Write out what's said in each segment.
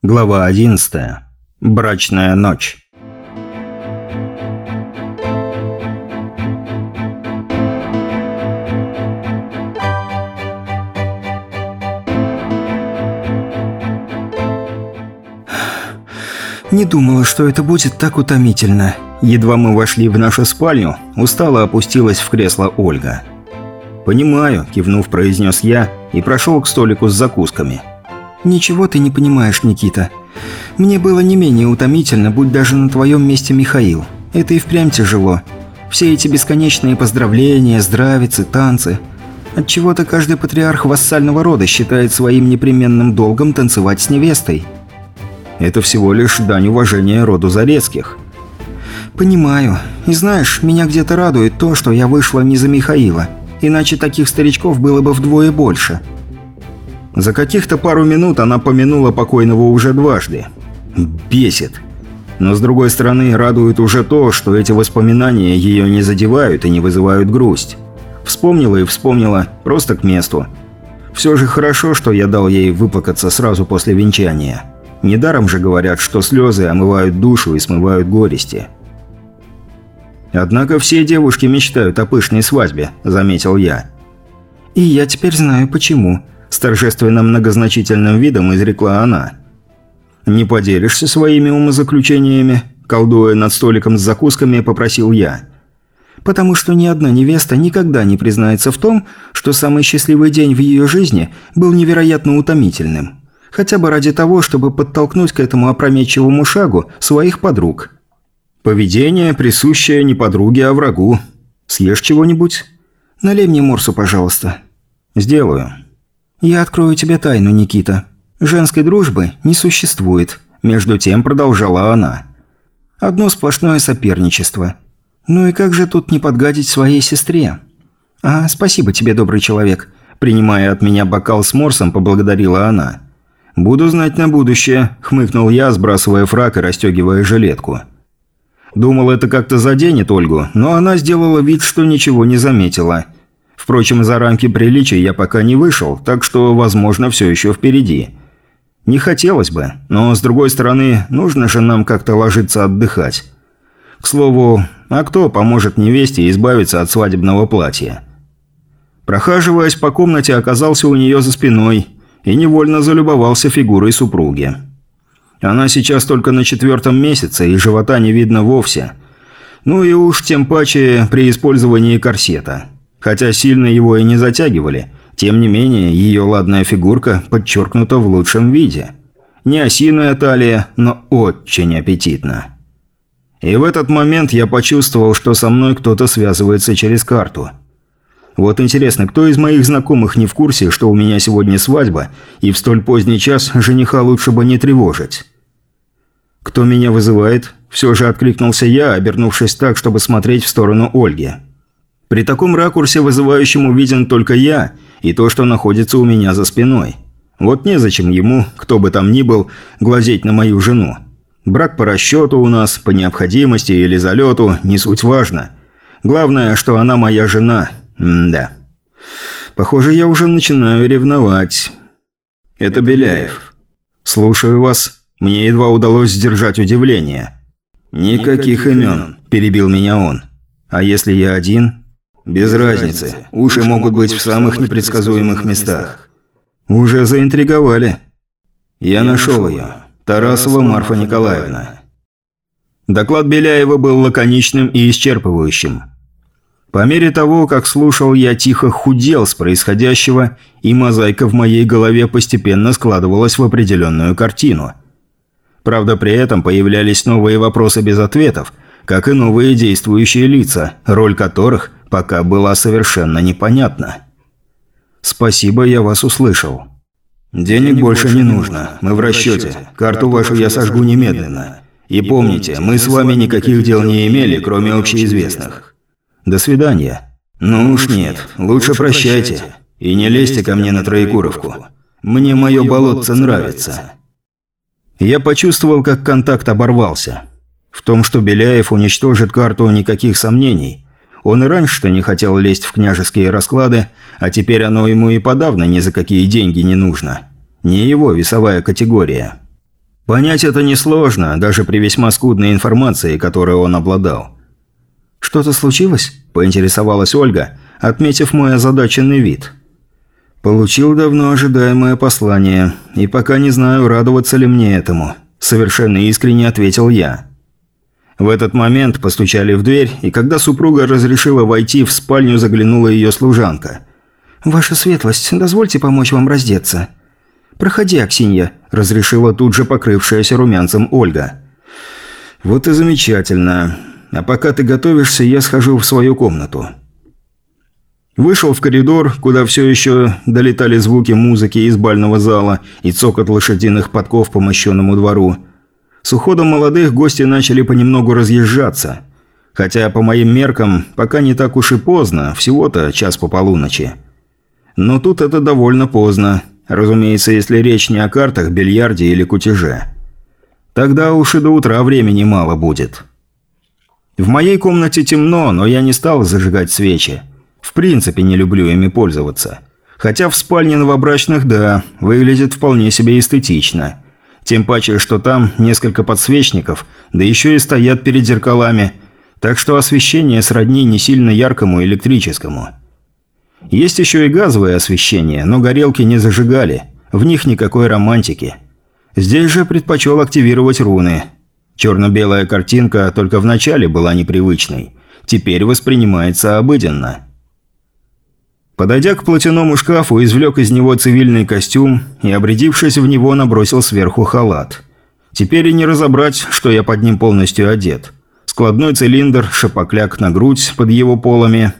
Глава 11. Брачная ночь. Не думала, что это будет так утомительно. Едва мы вошли в нашу спальню, устало опустилась в кресло Ольга. «Понимаю», – кивнув, произнес я и прошел к столику с закусками – «Ничего ты не понимаешь, Никита. Мне было не менее утомительно, будь даже на твоем месте Михаил. Это и впрямь тяжело. Все эти бесконечные поздравления, здравицы, танцы. Отчего-то каждый патриарх вассального рода считает своим непременным долгом танцевать с невестой». «Это всего лишь дань уважения роду Зарецких». «Понимаю. И знаешь, меня где-то радует то, что я вышла не за Михаила. Иначе таких старичков было бы вдвое больше». За каких-то пару минут она помянула покойного уже дважды. Бесит. Но с другой стороны, радует уже то, что эти воспоминания ее не задевают и не вызывают грусть. Вспомнила и вспомнила, просто к месту. Все же хорошо, что я дал ей выплакаться сразу после венчания. Недаром же говорят, что слезы омывают душу и смывают горести. «Однако все девушки мечтают о пышной свадьбе», – заметил я. «И я теперь знаю, почему», с торжественно многозначительным видом изрекла она. «Не поделишься своими умозаключениями?» Колдуя над столиком с закусками, попросил я. «Потому что ни одна невеста никогда не признается в том, что самый счастливый день в ее жизни был невероятно утомительным. Хотя бы ради того, чтобы подтолкнуть к этому опрометчивому шагу своих подруг». «Поведение, присущее не подруге, а врагу. Съешь чего-нибудь?» «Налей мне морсу, пожалуйста». «Сделаю». «Я открою тебе тайну, Никита. Женской дружбы не существует», – между тем продолжала она. «Одно сплошное соперничество. Ну и как же тут не подгадить своей сестре?» «А, спасибо тебе, добрый человек», – принимая от меня бокал с морсом, поблагодарила она. «Буду знать на будущее», – хмыкнул я, сбрасывая фрак и расстегивая жилетку. Думал, это как-то заденет Ольгу, но она сделала вид, что ничего не заметила – Впрочем, за рамки приличия я пока не вышел, так что, возможно, все еще впереди. Не хотелось бы, но, с другой стороны, нужно же нам как-то ложиться отдыхать. К слову, а кто поможет невесте избавиться от свадебного платья? Прохаживаясь по комнате, оказался у нее за спиной и невольно залюбовался фигурой супруги. Она сейчас только на четвертом месяце, и живота не видно вовсе. Ну и уж тем паче при использовании корсета. Хотя сильно его и не затягивали, тем не менее ее ладная фигурка подчеркнута в лучшем виде. Не осиная талия, но очень аппетитно. И в этот момент я почувствовал, что со мной кто-то связывается через карту. Вот интересно, кто из моих знакомых не в курсе, что у меня сегодня свадьба, и в столь поздний час жениха лучше бы не тревожить? «Кто меня вызывает?» Все же откликнулся я, обернувшись так, чтобы смотреть в сторону Ольги. При таком ракурсе вызывающему виден только я и то, что находится у меня за спиной. Вот незачем ему, кто бы там ни был, глазеть на мою жену. Брак по расчету у нас, по необходимости или залету, не суть важно. Главное, что она моя жена. М да. Похоже, я уже начинаю ревновать. Это Беляев. Слушаю вас. Мне едва удалось сдержать удивление. «Никаких имен», – перебил меня он. «А если я один?» «Без разницы. Уши могут быть в самых непредсказуемых местах». «Уже заинтриговали». «Я нашел ее. Тарасова Марфа Николаевна». Доклад Беляева был лаконичным и исчерпывающим. По мере того, как слушал, я тихо худел с происходящего, и мозаика в моей голове постепенно складывалась в определенную картину. Правда, при этом появлялись новые вопросы без ответов, как и новые действующие лица, роль которых пока была совершенно непонятна. «Спасибо, я вас услышал». «Денег, Денег больше не нужно. Мы в расчете. Карту вашу я сожгу немедленно. И помните, мы с вами никаких дел не имели, кроме общеизвестных. До свидания». «Ну уж нет. Лучше прощайте. И не лезьте ко мне на Троекуровку. Мне мое болотце нравится». Я почувствовал, как контакт оборвался. В том, что Беляев уничтожит карту, никаких сомнений. Он и раньше-то не хотел лезть в княжеские расклады, а теперь оно ему и подавно ни за какие деньги не нужно. Не его весовая категория. Понять это несложно, даже при весьма скудной информации, которой он обладал. «Что-то случилось?» – поинтересовалась Ольга, отметив мой озадаченный вид. «Получил давно ожидаемое послание, и пока не знаю, радоваться ли мне этому», – совершенно искренне ответил я. В этот момент постучали в дверь, и когда супруга разрешила войти, в спальню заглянула ее служанка. «Ваша светлость, дозвольте помочь вам раздеться». «Проходи, Аксинья», – разрешила тут же покрывшаяся румянцем Ольга. «Вот и замечательно. А пока ты готовишься, я схожу в свою комнату». Вышел в коридор, куда все еще долетали звуки музыки из бального зала и цокот лошадиных подков по мощенному двору. С уходом молодых гости начали понемногу разъезжаться. Хотя, по моим меркам, пока не так уж и поздно, всего-то час по полуночи. Но тут это довольно поздно. Разумеется, если речь не о картах, бильярде или кутеже. Тогда уж и до утра времени мало будет. В моей комнате темно, но я не стал зажигать свечи. В принципе, не люблю ими пользоваться. Хотя в спальне новобрачных, да, выглядит вполне себе эстетично. Тем паче, что там несколько подсвечников, да еще и стоят перед зеркалами. Так что освещение сродни не сильно яркому электрическому. Есть еще и газовое освещение, но горелки не зажигали. В них никакой романтики. Здесь же предпочел активировать руны. Черно-белая картинка только в начале была непривычной. Теперь воспринимается обыденно. Подойдя к платяному шкафу, извлек из него цивильный костюм и, обрядившись в него, набросил сверху халат. Теперь и не разобрать, что я под ним полностью одет. Складной цилиндр, шапокляк на грудь под его полами.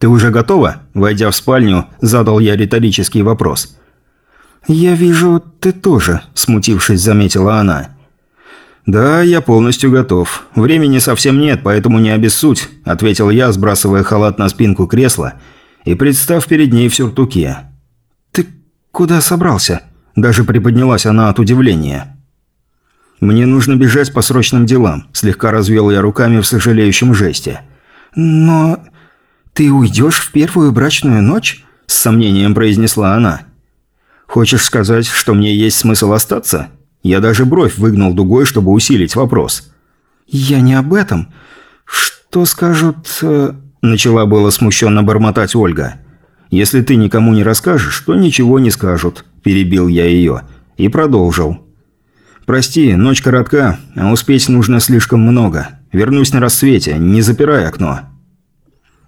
«Ты уже готова?» Войдя в спальню, задал я риторический вопрос. «Я вижу, ты тоже», – смутившись, заметила она. «Да, я полностью готов. Времени совсем нет, поэтому не обессудь», – ответил я, сбрасывая халат на спинку кресла – и представ перед ней в сюртуке. «Ты куда собрался?» Даже приподнялась она от удивления. «Мне нужно бежать по срочным делам», – слегка развел я руками в сожалеющем жесте. «Но ты уйдешь в первую брачную ночь?» – с сомнением произнесла она. «Хочешь сказать, что мне есть смысл остаться?» Я даже бровь выгнал дугой, чтобы усилить вопрос. «Я не об этом. Что скажут...» Начала было смущенно бормотать Ольга. «Если ты никому не расскажешь, то ничего не скажут», – перебил я ее. И продолжил. «Прости, ночь коротка, а успеть нужно слишком много. Вернусь на рассвете, не запирай окно».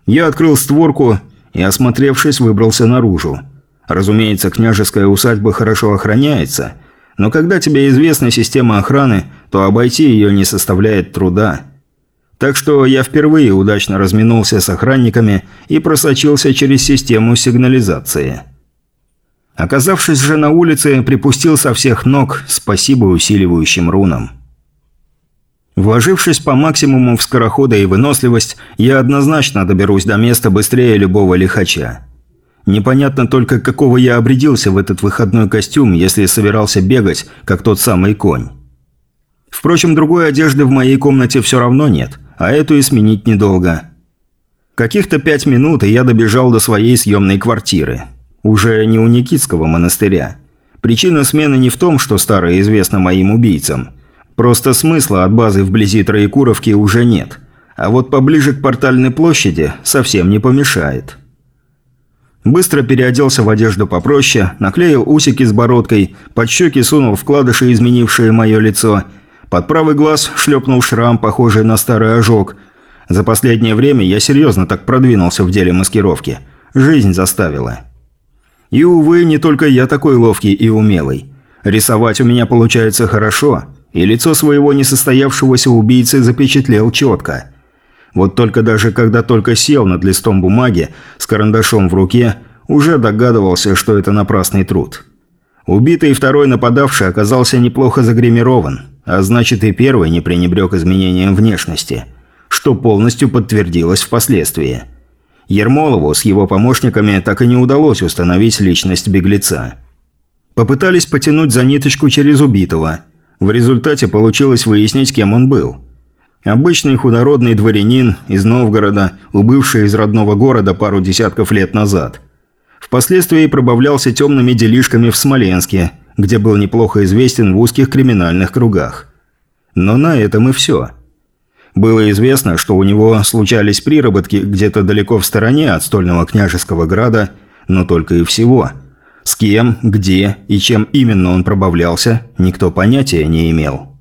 Я открыл створку и, осмотревшись, выбрался наружу. Разумеется, княжеская усадьба хорошо охраняется, но когда тебе известна система охраны, то обойти ее не составляет труда. Так что я впервые удачно разминулся с охранниками и просочился через систему сигнализации. Оказавшись же на улице, припустил со всех ног, спасибо усиливающим рунам. Вложившись по максимуму в скорохода и выносливость, я однозначно доберусь до места быстрее любого лихача. Непонятно только, какого я обрядился в этот выходной костюм, если собирался бегать, как тот самый конь. Впрочем, другой одежды в моей комнате все равно нет – а эту и сменить недолго. Каких-то пять минут, и я добежал до своей съемной квартиры. Уже не у Никитского монастыря. Причина смены не в том, что старое известно моим убийцам. Просто смысла от базы вблизи Троекуровки уже нет. А вот поближе к портальной площади совсем не помешает. Быстро переоделся в одежду попроще, наклеил усики с бородкой, под щеки сунул вкладыши, изменившие мое лицо – под правый глаз шлепнул шрам, похожий на старый ожог. За последнее время я серьезно так продвинулся в деле маскировки. Жизнь заставила. И, увы, не только я такой ловкий и умелый. Рисовать у меня получается хорошо, и лицо своего несостоявшегося убийцы запечатлел четко. Вот только даже когда только сел над листом бумаги с карандашом в руке, уже догадывался, что это напрасный труд. Убитый второй нападавший оказался неплохо загримирован, а значит и первый не пренебрег изменением внешности, что полностью подтвердилось впоследствии. Ермолову с его помощниками так и не удалось установить личность беглеца. Попытались потянуть за ниточку через убитого. В результате получилось выяснить, кем он был. Обычный худородный дворянин из Новгорода, убывший из родного города пару десятков лет назад. Впоследствии пробавлялся темными делишками в Смоленске, где был неплохо известен в узких криминальных кругах. Но на этом и все. Было известно, что у него случались приработки где-то далеко в стороне от стольного княжеского града, но только и всего. С кем, где и чем именно он пробавлялся, никто понятия не имел.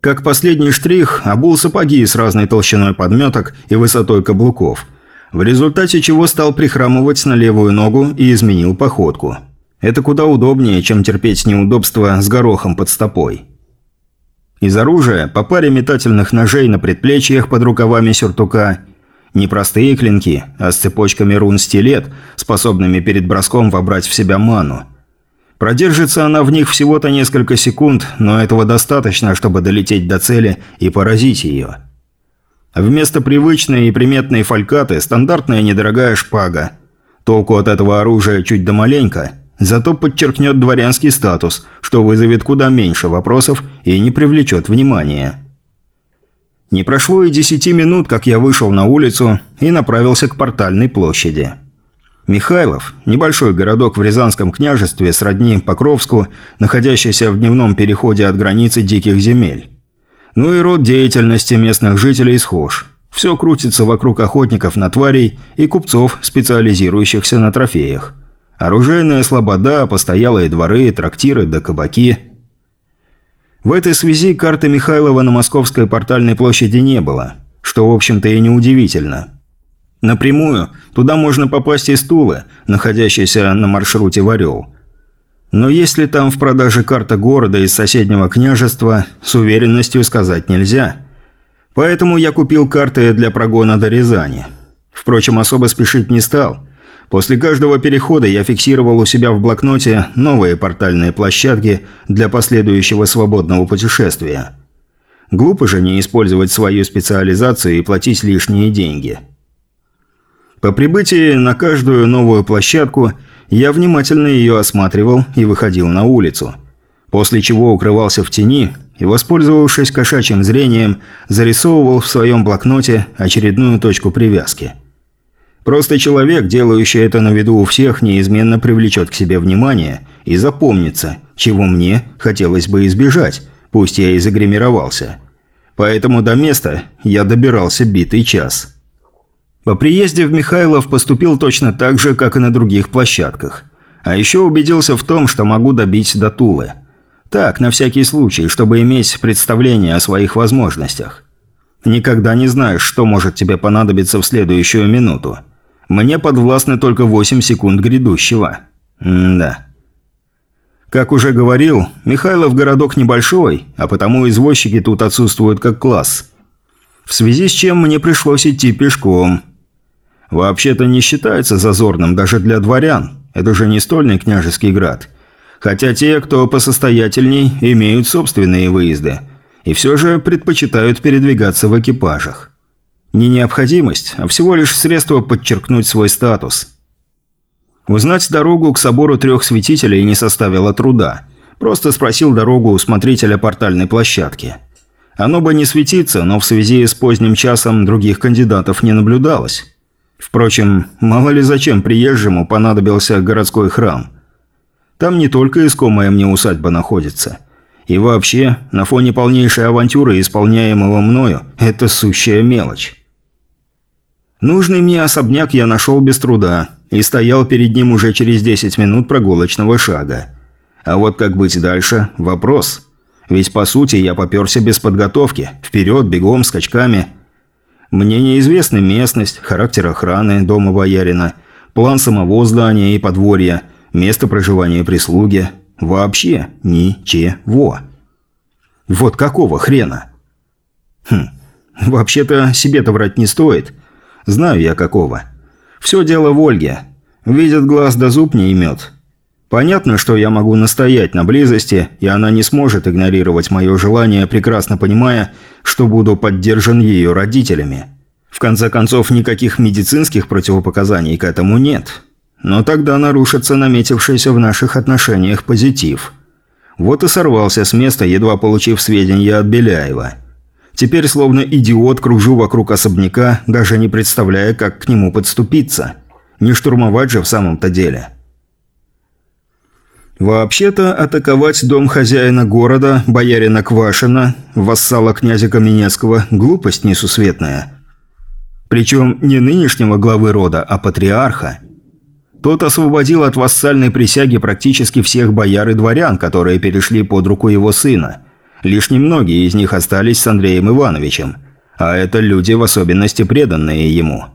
Как последний штрих, обул сапоги с разной толщиной подметок и высотой каблуков, в результате чего стал прихрамывать на левую ногу и изменил походку. Это куда удобнее, чем терпеть неудобства с горохом под стопой. Из оружия по паре метательных ножей на предплечьях под рукавами сюртука. Не простые клинки, а с цепочками рун-стилет, способными перед броском вобрать в себя ману. Продержится она в них всего-то несколько секунд, но этого достаточно, чтобы долететь до цели и поразить ее. Вместо привычной и приметной фалькаты – стандартная недорогая шпага. Толку от этого оружия чуть да маленько – Зато подчеркнет дворянский статус, что вызовет куда меньше вопросов и не привлечет внимания. Не прошло и десяти минут, как я вышел на улицу и направился к портальной площади. Михайлов – небольшой городок в Рязанском княжестве сродни Покровску, находящийся в дневном переходе от границы диких земель. Ну и род деятельности местных жителей схож. Все крутится вокруг охотников на тварей и купцов, специализирующихся на трофеях. Оружейная слобода, постоялые дворы, трактиры да кабаки. В этой связи карты Михайлова на Московской портальной площади не было, что, в общем-то, и неудивительно. Напрямую туда можно попасть из Тулы, находящейся на маршруте в Орел. Но есть ли там в продаже карта города из соседнего княжества, с уверенностью сказать нельзя. Поэтому я купил карты для прогона до Рязани. Впрочем, особо спешить не стал – После каждого перехода я фиксировал у себя в блокноте новые портальные площадки для последующего свободного путешествия. Глупо же не использовать свою специализацию и платить лишние деньги. По прибытии на каждую новую площадку я внимательно ее осматривал и выходил на улицу. После чего укрывался в тени и, воспользовавшись кошачьим зрением, зарисовывал в своем блокноте очередную точку привязки – Просто человек, делающий это на виду у всех, неизменно привлечет к себе внимание и запомнится, чего мне хотелось бы избежать, пусть я и загримировался. Поэтому до места я добирался битый час. По приезде в Михайлов поступил точно так же, как и на других площадках. А еще убедился в том, что могу добить до Тулы. Так, на всякий случай, чтобы иметь представление о своих возможностях. Никогда не знаешь, что может тебе понадобиться в следующую минуту. Мне подвластны только 8 секунд грядущего. М да. Как уже говорил, Михайлов городок небольшой, а потому извозчики тут отсутствуют как класс. В связи с чем мне пришлось идти пешком. Вообще-то не считается зазорным даже для дворян. Это же не стольный княжеский град. Хотя те, кто посостоятельней, имеют собственные выезды. И все же предпочитают передвигаться в экипажах. Не необходимость, а всего лишь средство подчеркнуть свой статус. Узнать дорогу к собору трех святителей не составило труда. Просто спросил дорогу у смотрителя портальной площадки. Оно бы не светиться, но в связи с поздним часом других кандидатов не наблюдалось. Впрочем, мало ли зачем приезжему понадобился городской храм. Там не только искомая мне усадьба находится. И вообще, на фоне полнейшей авантюры, исполняемого мною, это сущая мелочь. Нужный мне особняк я нашел без труда и стоял перед ним уже через 10 минут прогулочного шага. А вот как быть дальше – вопрос. Ведь по сути я поперся без подготовки, вперед, бегом, скачками. Мне неизвестна местность, характер охраны дома боярина, план самого здания и подворья, место проживания прислуги. Вообще ничего. Вот какого хрена? Хм, вообще-то себе-то врать не стоит – Знаю я какого. Все дело в Ольге. Видит глаз да зуб не имет. Понятно, что я могу настоять на близости, и она не сможет игнорировать мое желание, прекрасно понимая, что буду поддержан ее родителями. В конце концов, никаких медицинских противопоказаний к этому нет. Но тогда нарушится наметившийся в наших отношениях позитив. Вот и сорвался с места, едва получив сведения от Беляева. Теперь словно идиот кружу вокруг особняка, даже не представляя, как к нему подступиться. Не штурмовать же в самом-то деле. Вообще-то, атаковать дом хозяина города, боярина Квашина, вассала князя Каменецкого, глупость несусветная. Причем не нынешнего главы рода, а патриарха. Тот освободил от вассальной присяги практически всех бояр и дворян, которые перешли под руку его сына. Лишь немногие из них остались с Андреем Ивановичем, а это люди в особенности преданные ему.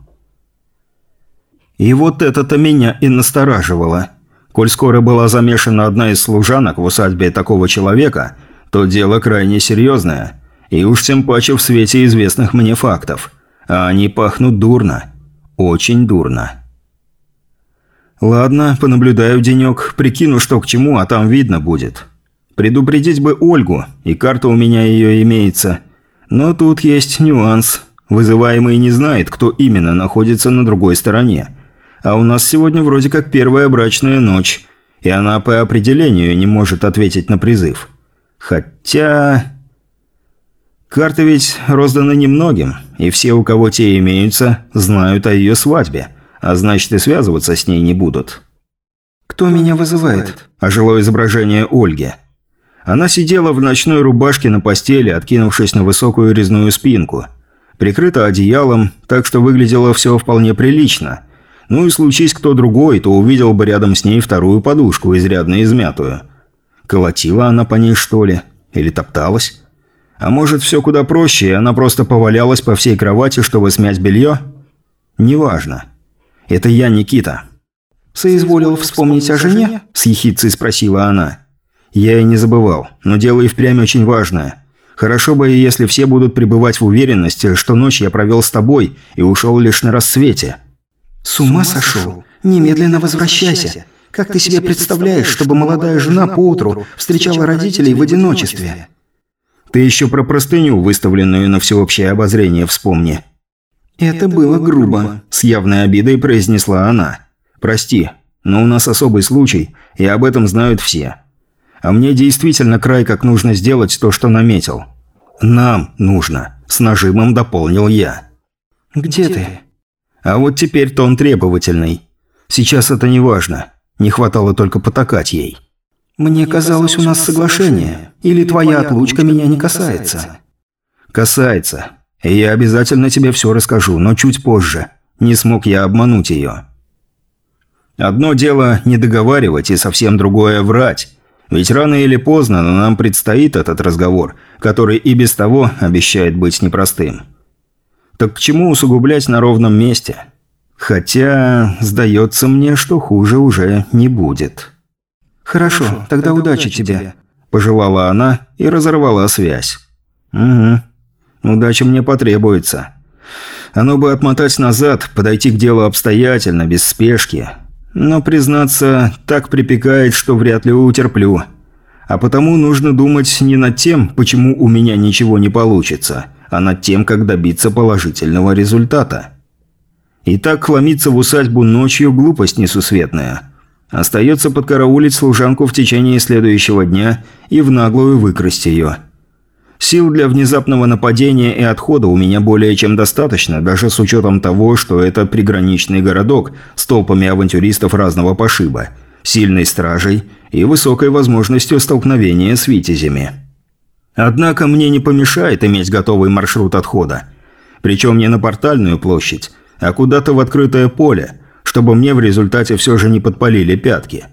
И вот это-то меня и настораживало. Коль скоро была замешана одна из служанок в усадьбе такого человека, то дело крайне серьезное, и уж тем паче в свете известных мне фактов. А они пахнут дурно. Очень дурно. Ладно, понаблюдаю денек, прикину, что к чему, а там видно будет. Предупредить бы Ольгу, и карта у меня ее имеется. Но тут есть нюанс. Вызываемый не знает, кто именно находится на другой стороне. А у нас сегодня вроде как первая брачная ночь, и она по определению не может ответить на призыв. Хотя... Карты ведь розданы немногим, и все, у кого те имеются, знают о ее свадьбе, а значит и связываться с ней не будут. «Кто меня вызывает?» – ожило изображение Ольги. Она сидела в ночной рубашке на постели, откинувшись на высокую резную спинку. Прикрыта одеялом, так что выглядело все вполне прилично. Ну и случись кто другой, то увидел бы рядом с ней вторую подушку, изрядно измятую. Колотила она по ней, что ли? Или топталась? А может, все куда проще, и она просто повалялась по всей кровати, чтобы смять белье? Неважно. Это я, Никита. «Соизволил вспомнить о жене?» – с ехидцей спросила она. Я и не забывал, но дело и впрямь очень важное. Хорошо бы, если все будут пребывать в уверенности, что ночь я провел с тобой и ушел лишь на рассвете. «С ума сошел? Немедленно возвращайся. Как ты себе представляешь, чтобы молодая жена поутру встречала родителей в одиночестве?» Ты еще про простыню, выставленную на всеобщее обозрение, вспомни». «Это было грубо», – с явной обидой произнесла она. «Прости, но у нас особый случай, и об этом знают все. А мне действительно край как нужно сделать то, что наметил. Нам нужно», – с нажимом дополнил я. «Где ты?» А вот теперь тон требовательный. Сейчас это не важно. Не хватало только потакать ей. «Мне казалось, у нас соглашение. Или твоя отлучка меня не касается?» «Касается. И я обязательно тебе все расскажу, но чуть позже. Не смог я обмануть ее». Одно дело не договаривать и совсем другое врать. Ведь рано или поздно, но нам предстоит этот разговор, который и без того обещает быть непростым. Так к чему усугублять на ровном месте? Хотя, сдается мне, что хуже уже не будет». «Хорошо, тогда удачи тебе», – пожелала она и разорвала связь. «Угу. Удача мне потребуется. Оно бы отмотать назад, подойти к делу обстоятельно, без спешки. Но, признаться, так припекает, что вряд ли утерплю. А потому нужно думать не над тем, почему у меня ничего не получится, а над тем, как добиться положительного результата. И так хломиться в усадьбу ночью – глупость несусветная». Остается подкараулить служанку в течение следующего дня и в наглую выкрасть ее. Сил для внезапного нападения и отхода у меня более чем достаточно, даже с учетом того, что это приграничный городок с толпами авантюристов разного пошиба, сильной стражей и высокой возможностью столкновения с витязями. Однако мне не помешает иметь готовый маршрут отхода. Причем не на портальную площадь, а куда-то в открытое поле – чтобы мне в результате все же не подпалили пятки.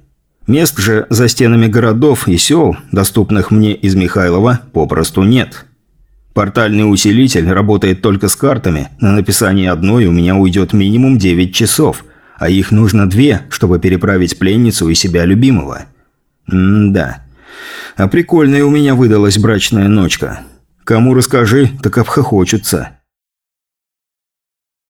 Мест же за стенами городов и сел, доступных мне из Михайлова, попросту нет. Портальный усилитель работает только с картами, на написание одной у меня уйдет минимум 9 часов, а их нужно две, чтобы переправить пленницу и себя любимого. М-да. А прикольная у меня выдалась брачная ночка. Кому расскажи, так обхохочутся.